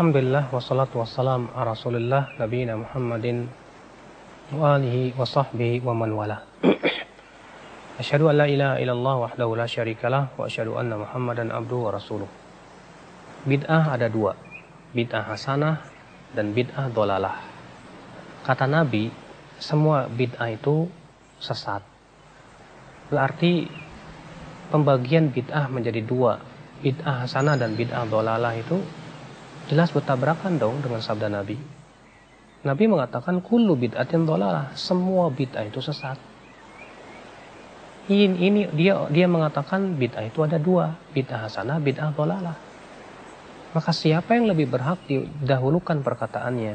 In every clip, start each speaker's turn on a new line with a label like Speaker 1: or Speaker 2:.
Speaker 1: Alhamdulillah wassalatu wassalam ala Rasulillah nabiyina Muhammadin wa alihi wa sahbihi wa man wala. Asyhadu an la ilaha illallah wahdahu la syarikalah wa asyhadu anna Muhammadan abduhu wa rasuluh. Bid'ah ada dua, bid'ah hasanah dan bid'ah dolalah. Kata Nabi, semua bid'ah itu sesat. Berarti pembagian bid'ah menjadi dua, bid'ah hasanah dan bid'ah dolalah itu jelas bertabrakan dong dengan sabda Nabi. Nabi mengatakan kullu bid'atin dolalah, semua bid'ah itu sesat. Ini, ini dia dia mengatakan bid'ah itu ada dua, bid'ah hasanah, bid'ah dolalah. Maka siapa yang lebih berhak didahulukan perkataannya?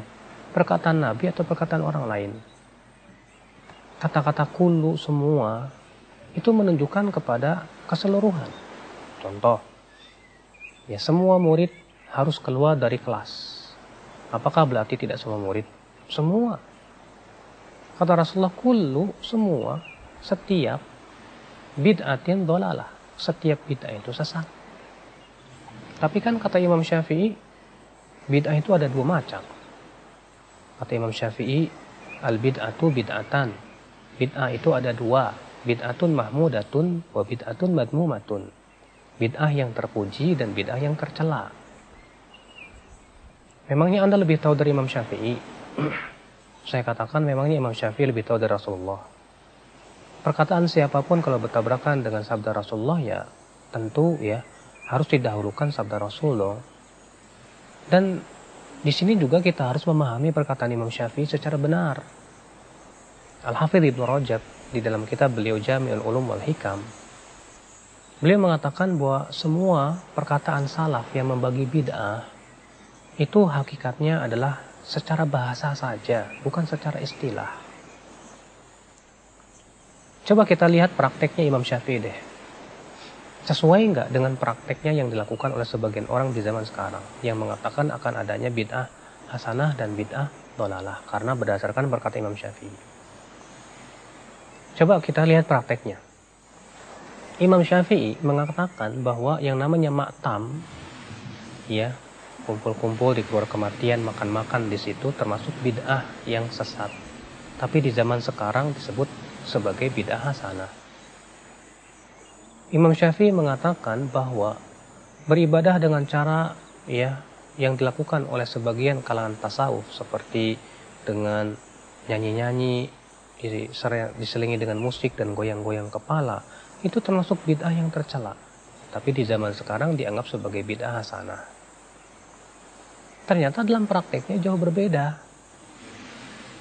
Speaker 1: Perkataan Nabi atau perkataan orang lain? Kata-kata kullu semua itu menunjukkan kepada keseluruhan. Contoh, ya semua murid harus keluar dari kelas. Apakah berarti tidak semua murid? Semua. Kata Rasulullah, kullu, semua, setiap bid'atin dolalah. Setiap bid'ah itu sesat. Tapi kan kata Imam Syafi'i, bid'ah itu ada dua macam. Kata Imam Syafi'i, al-bid'atu bid'atan. Bid'ah itu ada dua. Bid'atun mahmudatun wa bid'atun madmumatun. Bid'ah yang terpuji dan bid'ah yang tercela. Memangnya Anda lebih tahu dari Imam Syafi'i? Saya katakan memangnya Imam Syafi'i lebih tahu dari Rasulullah. Perkataan siapa pun kalau bertabrakan dengan sabda Rasulullah ya tentu ya harus didahulukan sabda Rasulullah. Dan di sini juga kita harus memahami perkataan Imam Syafi'i secara benar. Al-Hafidh Ibnu Rajab di dalam kitab beliau Jami'ul Ulum wal Hikam beliau mengatakan bahwa semua perkataan salaf yang membagi bid'ah itu hakikatnya adalah secara bahasa saja, bukan secara istilah. Coba kita lihat prakteknya Imam Syafi'i deh. Sesuai nggak dengan prakteknya yang dilakukan oleh sebagian orang di zaman sekarang yang mengatakan akan adanya bid'ah hasanah dan bid'ah dolalah karena berdasarkan perkataan Imam Syafi'i. Coba kita lihat prakteknya. Imam Syafi'i mengatakan bahwa yang namanya maktam ya kumpul-kumpul di keluar kematian, makan-makan di situ termasuk bid'ah yang sesat. Tapi di zaman sekarang disebut sebagai bid'ah hasanah. Imam Syafi'i mengatakan bahwa beribadah dengan cara ya yang dilakukan oleh sebagian kalangan tasawuf seperti dengan nyanyi-nyanyi diselingi dengan musik dan goyang-goyang kepala itu termasuk bid'ah yang tercela. Tapi di zaman sekarang dianggap sebagai bid'ah hasanah ternyata dalam prakteknya jauh berbeda.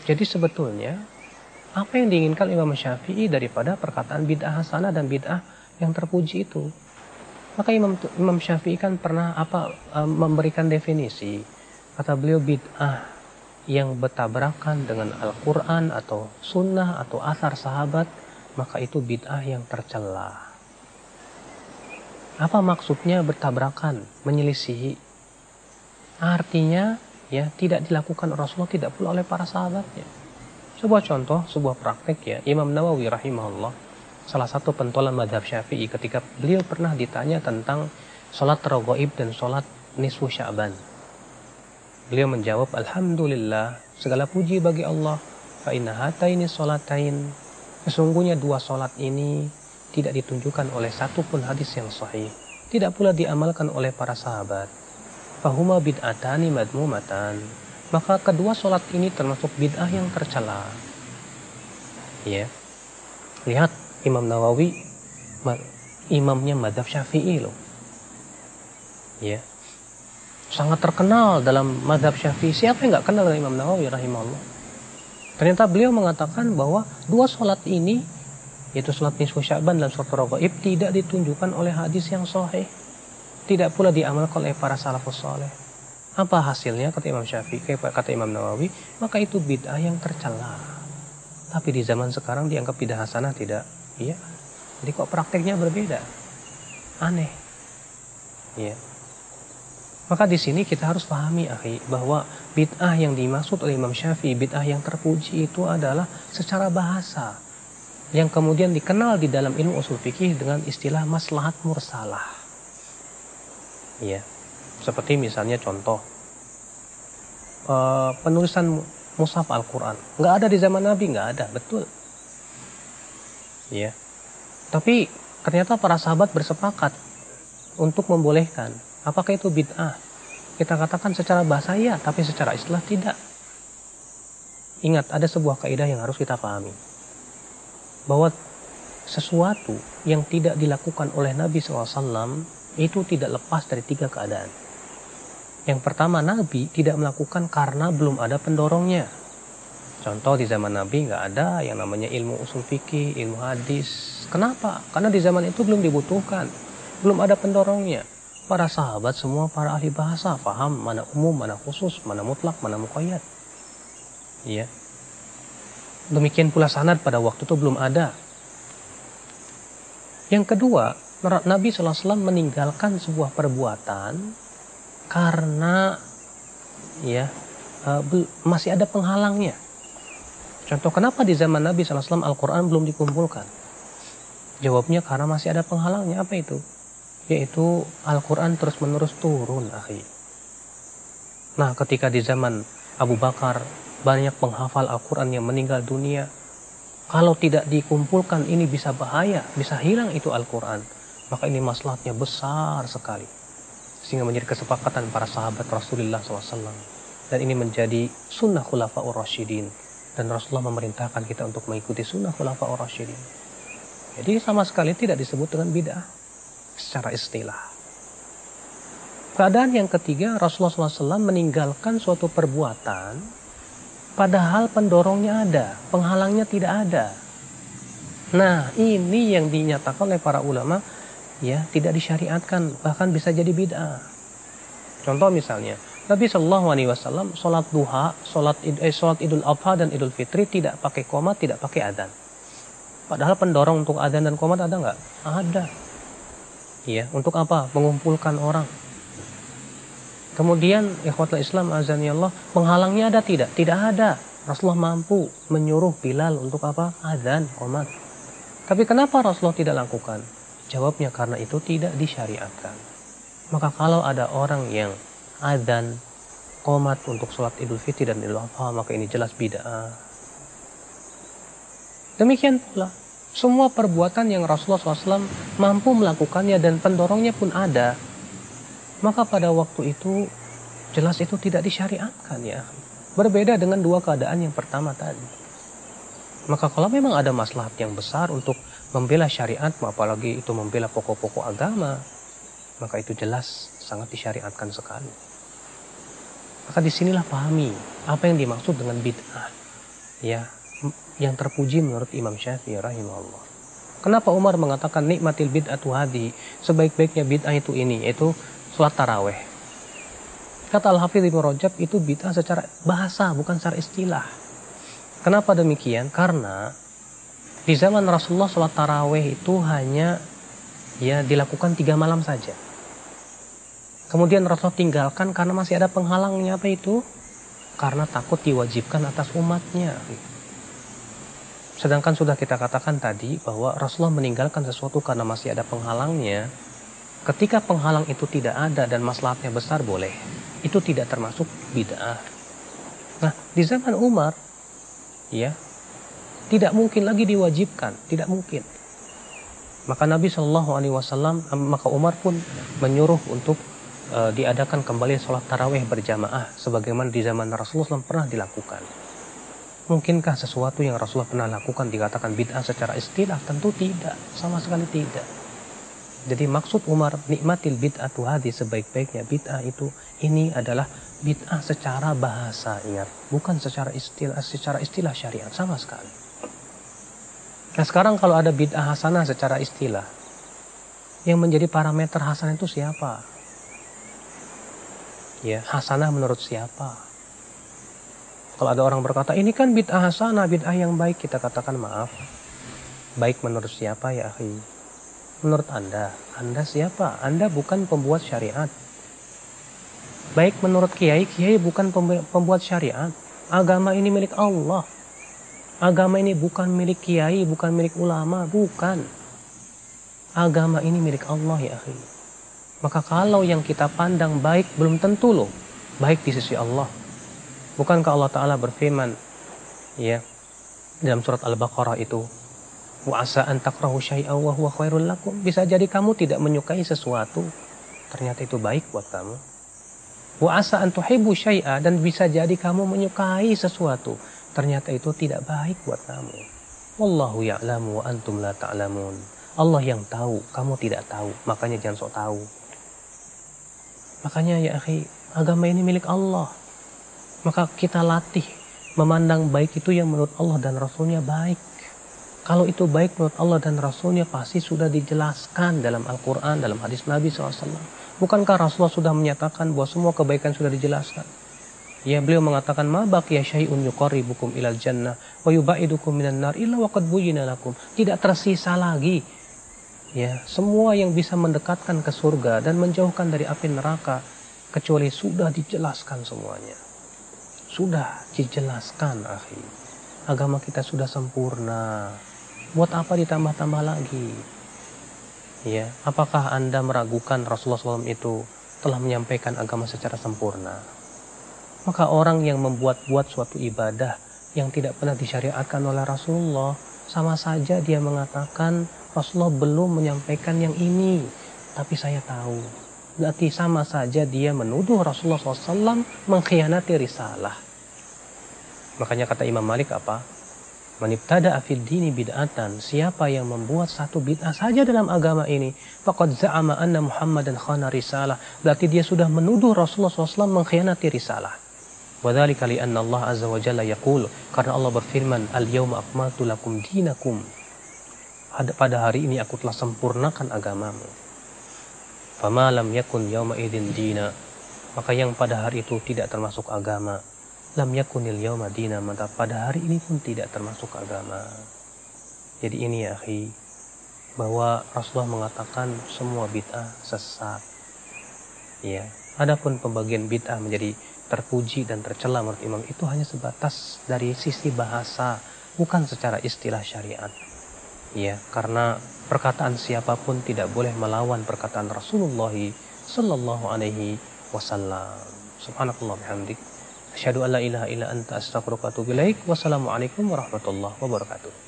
Speaker 1: Jadi sebetulnya apa yang diinginkan Imam Syafi'i daripada perkataan bid'ah hasanah dan bid'ah yang terpuji itu. Maka Imam, Imam Syafi'i kan pernah apa memberikan definisi. Kata beliau bid'ah yang bertabrakan dengan Al-Quran atau sunnah atau asar sahabat, maka itu bid'ah yang tercela. Apa maksudnya bertabrakan, menyelisihi? Artinya ya tidak dilakukan Rasulullah tidak pula oleh para sahabatnya. Sebuah contoh, sebuah praktek ya Imam Nawawi rahimahullah salah satu pentolan madhab syafi'i ketika beliau pernah ditanya tentang sholat terogoib dan sholat nisfu sya'ban. Beliau menjawab, Alhamdulillah, segala puji bagi Allah. Fa inna hataini sholatain. Sesungguhnya dua sholat ini tidak ditunjukkan oleh satupun hadis yang sahih. Tidak pula diamalkan oleh para sahabat fahuma bid'atani madmumatan. Maka kedua sholat ini termasuk bid'ah yang tercela. Ya. Lihat Imam Nawawi imamnya madhab syafi'i loh. Ya. Sangat terkenal dalam madhab syafi'i. Siapa yang nggak kenal dengan Imam Nawawi rahimahullah? Ternyata beliau mengatakan bahwa dua sholat ini yaitu sholat nisfu sya'ban dan sholat rogaib tidak ditunjukkan oleh hadis yang sahih tidak pula diamalkan oleh para salafus soleh. Apa hasilnya kata Imam Syafi'i, kata Imam Nawawi, maka itu bid'ah yang tercela. Tapi di zaman sekarang dianggap bid'ah hasanah tidak. Iya. Jadi kok prakteknya berbeda? Aneh. Iya. Maka di sini kita harus pahami, akhi, bahwa bid'ah yang dimaksud oleh Imam Syafi'i, bid'ah yang terpuji itu adalah secara bahasa yang kemudian dikenal di dalam ilmu usul fikih dengan istilah maslahat mursalah. Ya, seperti misalnya contoh, uh, penulisan mushaf Al-Quran. Nggak ada di zaman Nabi, nggak ada, betul. Ya. Tapi ternyata para sahabat bersepakat untuk membolehkan. Apakah itu bid'ah? Kita katakan secara bahasa ya, tapi secara istilah tidak. Ingat, ada sebuah kaidah yang harus kita pahami. Bahwa sesuatu yang tidak dilakukan oleh Nabi SAW itu tidak lepas dari tiga keadaan. Yang pertama, Nabi tidak melakukan karena belum ada pendorongnya. Contoh di zaman Nabi nggak ada yang namanya ilmu usul fikih, ilmu hadis. Kenapa? Karena di zaman itu belum dibutuhkan, belum ada pendorongnya. Para sahabat semua para ahli bahasa paham mana umum, mana khusus, mana mutlak, mana muqayyad. Iya. Demikian pula sanad pada waktu itu belum ada. Yang kedua, Nabi SAW meninggalkan sebuah perbuatan karena ya uh, masih ada penghalangnya. Contoh kenapa di zaman Nabi SAW Al-Quran belum dikumpulkan? Jawabnya karena masih ada penghalangnya. Apa itu? Yaitu Al-Quran terus-menerus turun, akhi. Nah, ketika di zaman Abu Bakar banyak penghafal Al-Quran yang meninggal dunia, kalau tidak dikumpulkan ini bisa bahaya, bisa hilang itu Al-Quran. Maka ini maslahatnya besar sekali. Sehingga menjadi kesepakatan para sahabat Rasulullah SAW dan ini menjadi sunnah khulafaur rasyidin. Dan Rasulullah memerintahkan kita untuk mengikuti sunnah khulafaur rasyidin. Jadi sama sekali tidak disebut dengan bid'ah. Secara istilah. Keadaan yang ketiga Rasulullah SAW meninggalkan suatu perbuatan. Padahal pendorongnya ada penghalangnya tidak ada. Nah ini yang dinyatakan oleh para ulama ya tidak disyariatkan bahkan bisa jadi bid'ah. Contoh misalnya Nabi Shallallahu Alaihi Wasallam sholat duha, sholat eh, sholat idul adha dan idul fitri tidak pakai komat, tidak pakai adan. Padahal pendorong untuk adan dan komat ada nggak? Ada. Ya, untuk apa? Mengumpulkan orang. Kemudian ikhwatul Islam azani Allah, penghalangnya ada tidak? Tidak ada. Rasulullah mampu menyuruh Bilal untuk apa? Adzan, komat. Tapi kenapa Rasulullah tidak lakukan? Jawabnya karena itu tidak disyariatkan. Maka kalau ada orang yang adzan komat untuk sholat idul fitri dan idul adha maka ini jelas bid'ah. Demikian pula semua perbuatan yang Rasulullah SAW mampu melakukannya dan pendorongnya pun ada. Maka pada waktu itu jelas itu tidak disyariatkan ya. Berbeda dengan dua keadaan yang pertama tadi. Maka kalau memang ada maslahat yang besar untuk membela syariat, apalagi itu membela pokok-pokok agama, maka itu jelas sangat disyariatkan sekali. Maka di sinilah pahami apa yang dimaksud dengan bid'ah. Ya, yang terpuji menurut Imam Syafi'i rahimahullah. Kenapa Umar mengatakan nikmatil bid'atu hadi, sebaik-baiknya bid'ah itu ini, yaitu sholat taraweh. Kata Al-Hafidh Ibn Rajab itu bid'ah secara bahasa, bukan secara istilah. Kenapa demikian? Karena di zaman Rasulullah sholat taraweh itu hanya ya dilakukan tiga malam saja. Kemudian Rasulullah tinggalkan karena masih ada penghalangnya apa itu? Karena takut diwajibkan atas umatnya. Sedangkan sudah kita katakan tadi bahwa Rasulullah meninggalkan sesuatu karena masih ada penghalangnya. Ketika penghalang itu tidak ada dan maslahatnya besar boleh. Itu tidak termasuk bid'ah. Nah, di zaman Umar, ya, tidak mungkin lagi diwajibkan, tidak mungkin. Maka Nabi Shallallahu Alaihi Wasallam, maka Umar pun menyuruh untuk uh, diadakan kembali sholat taraweh berjamaah, sebagaimana di zaman Rasulullah SAW pernah dilakukan. Mungkinkah sesuatu yang Rasulullah pernah lakukan dikatakan bid'ah secara istilah? Tentu tidak, sama sekali tidak. Jadi maksud Umar nikmatil bid'ah hadi sebaik-baiknya bid'ah itu ini adalah bid'ah secara bahasa ingat, bukan secara istilah secara istilah syariat sama sekali. Nah sekarang kalau ada bid'ah hasanah secara istilah, yang menjadi parameter hasanah itu siapa? Ya, hasanah menurut siapa? Kalau ada orang berkata, ini kan bid'ah hasanah, bid'ah yang baik, kita katakan maaf. Baik menurut siapa ya akhi? Menurut Anda, Anda siapa? Anda bukan pembuat syariat. Baik menurut kiai, kiai bukan pembuat syariat. Agama ini milik Allah. Agama ini bukan milik kiai, bukan milik ulama, bukan. Agama ini milik Allah ya akhi. Maka kalau yang kita pandang baik belum tentu loh baik di sisi Allah. Bukankah Allah Ta'ala berfirman ya dalam surat Al-Baqarah itu wa asa an takrahu wa huwa khairul lakum bisa jadi kamu tidak menyukai sesuatu ternyata itu baik buat kamu wa asa an syai'a dan bisa jadi kamu menyukai sesuatu ternyata itu tidak baik buat kamu wallahu ya'lamu wa antum la ta'lamun Allah yang tahu kamu tidak tahu makanya jangan sok tahu makanya ya akhi agama ini milik Allah maka kita latih memandang baik itu yang menurut Allah dan Rasulnya baik. Kalau itu baik menurut Allah dan Rasulnya pasti sudah dijelaskan dalam Al-Quran, dalam hadis Nabi SAW. Bukankah Rasulullah sudah menyatakan bahwa semua kebaikan sudah dijelaskan? Ya beliau mengatakan ma baqiya syai'un yuqarribukum ilal jannah wa yubaidukum minan nar illa waqad buyyina lakum. Tidak tersisa lagi ya semua yang bisa mendekatkan ke surga dan menjauhkan dari api neraka kecuali sudah dijelaskan semuanya. Sudah dijelaskan, akhi. Agama kita sudah sempurna. Buat apa ditambah-tambah lagi? Ya, apakah Anda meragukan Rasulullah SAW itu telah menyampaikan agama secara sempurna? Maka orang yang membuat-buat suatu ibadah yang tidak pernah disyariatkan oleh Rasulullah, sama saja dia mengatakan Rasulullah belum menyampaikan yang ini, tapi saya tahu. Berarti sama saja dia menuduh Rasulullah SAW mengkhianati risalah. Makanya kata Imam Malik apa? Manibtada afid dini bid'atan. Siapa yang membuat satu bid'ah saja dalam agama ini. Faqad za'ama anna Muhammadan khana risalah. Berarti dia sudah menuduh Rasulullah SAW mengkhianati risalah. Wadhalika li'anna Allah azza wa jalla yaqul. Karena Allah berfirman. Al-yawma akmaltu lakum dinakum. Pada hari ini aku telah sempurnakan agamamu. Fama lam yakun yawma idin dina. Maka yang pada hari itu tidak termasuk agama lam yakunil yauma dina maka pada hari ini pun tidak termasuk agama. Jadi ini ya akhi bahwa Rasulullah mengatakan semua bid'ah sesat. Ya, adapun pembagian bid'ah menjadi terpuji dan tercela menurut Imam itu hanya sebatas dari sisi bahasa, bukan secara istilah syariat. Ya, karena perkataan siapa pun tidak boleh melawan perkataan Rasulullah sallallahu alaihi wasallam. Subhanallah bihamdik. Asyhadu an la ilaha illa anta astaghfiruka wa atubu ilaik. Wassalamualaikum warahmatullahi wabarakatuh.